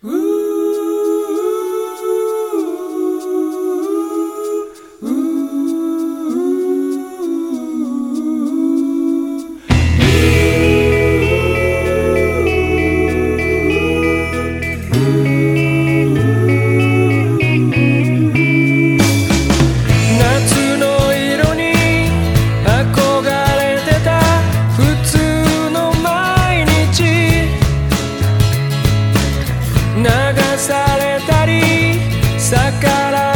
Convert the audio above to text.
Woo! から